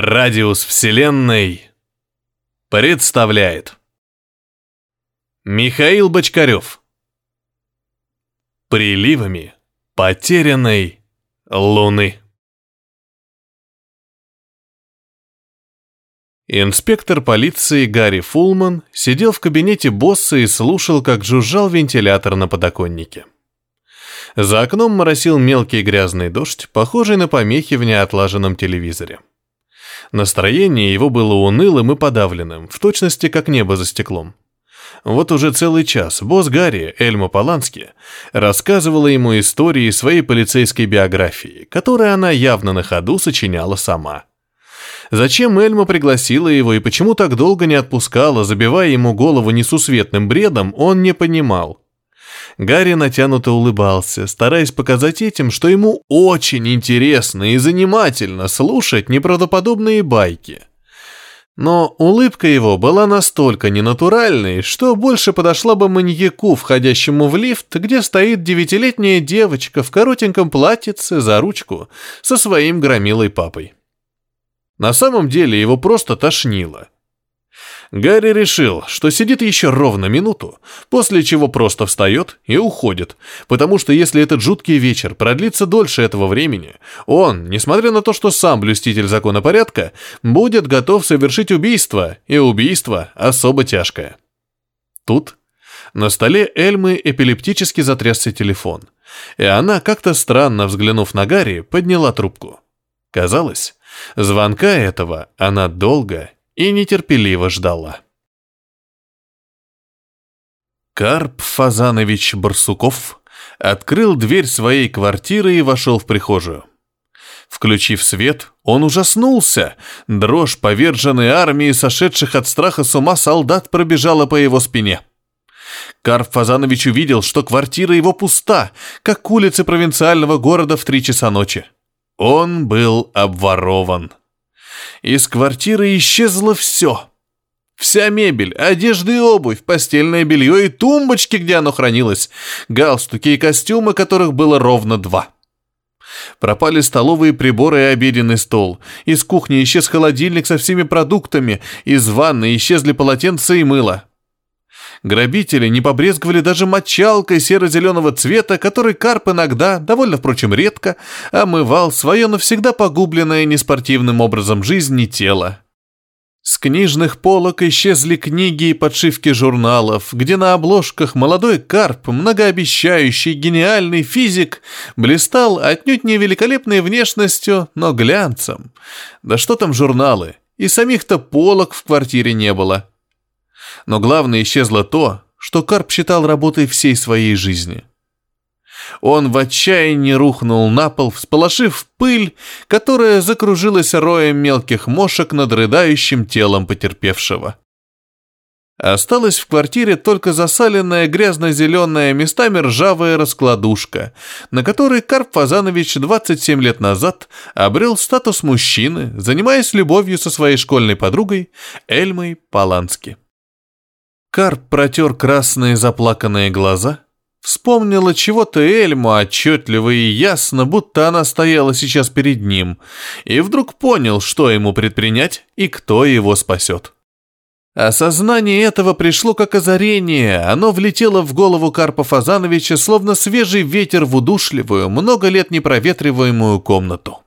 Радиус Вселенной представляет Михаил Бочкарев Приливами потерянной Луны Инспектор полиции Гарри Фулман сидел в кабинете босса и слушал, как жужжал вентилятор на подоконнике. За окном моросил мелкий грязный дождь, похожий на помехи в неотлаженном телевизоре. Настроение его было унылым и подавленным, в точности как небо за стеклом. Вот уже целый час босс Гарри, Эльма Полански, рассказывала ему истории своей полицейской биографии, которую она явно на ходу сочиняла сама. Зачем Эльма пригласила его и почему так долго не отпускала, забивая ему голову несусветным бредом, он не понимал. Гарри натянуто улыбался, стараясь показать этим, что ему очень интересно и занимательно слушать неправдоподобные байки. Но улыбка его была настолько ненатуральной, что больше подошла бы маньяку, входящему в лифт, где стоит девятилетняя девочка в коротеньком платьице за ручку со своим громилой папой. На самом деле его просто тошнило – Гарри решил, что сидит еще ровно минуту, после чего просто встает и уходит, потому что если этот жуткий вечер продлится дольше этого времени, он, несмотря на то, что сам блюститель закона порядка, будет готов совершить убийство, и убийство особо тяжкое. Тут на столе Эльмы эпилептически затрясся телефон, и она, как-то странно взглянув на Гарри, подняла трубку. Казалось, звонка этого она долго и нетерпеливо ждала. Карп Фазанович Барсуков открыл дверь своей квартиры и вошел в прихожую. Включив свет, он ужаснулся. Дрожь поверженной армии, сошедших от страха с ума солдат, пробежала по его спине. Карп Фазанович увидел, что квартира его пуста, как улицы провинциального города в три часа ночи. Он был обворован. Из квартиры исчезло все. Вся мебель, одежда и обувь, постельное белье и тумбочки, где оно хранилось, галстуки и костюмы, которых было ровно два. Пропали столовые приборы и обеденный стол. Из кухни исчез холодильник со всеми продуктами, из ванны исчезли полотенца и мыло. Грабители не побрезговали даже мочалкой серо-зеленого цвета, который Карп иногда, довольно, впрочем, редко, омывал свое навсегда погубленное неспортивным образом жизни тело. С книжных полок исчезли книги и подшивки журналов, где на обложках молодой Карп, многообещающий гениальный физик, блистал отнюдь не великолепной внешностью, но глянцем. Да что там журналы? И самих-то полок в квартире не было но главное исчезло то, что Карп считал работой всей своей жизни. Он в отчаянии рухнул на пол, всполошив пыль, которая закружилась роем мелких мошек над рыдающим телом потерпевшего. Осталась в квартире только засаленная грязно-зеленая, местами ржавая раскладушка, на которой Карп Фазанович 27 лет назад обрел статус мужчины, занимаясь любовью со своей школьной подругой Эльмой Полански. Карп протер красные заплаканные глаза, вспомнила чего-то Эльму отчетливо и ясно, будто она стояла сейчас перед ним, и вдруг понял, что ему предпринять и кто его спасет. Осознание этого пришло как озарение, оно влетело в голову Карпа Фазановича, словно свежий ветер в удушливую, много лет непроветриваемую комнату.